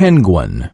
penguin.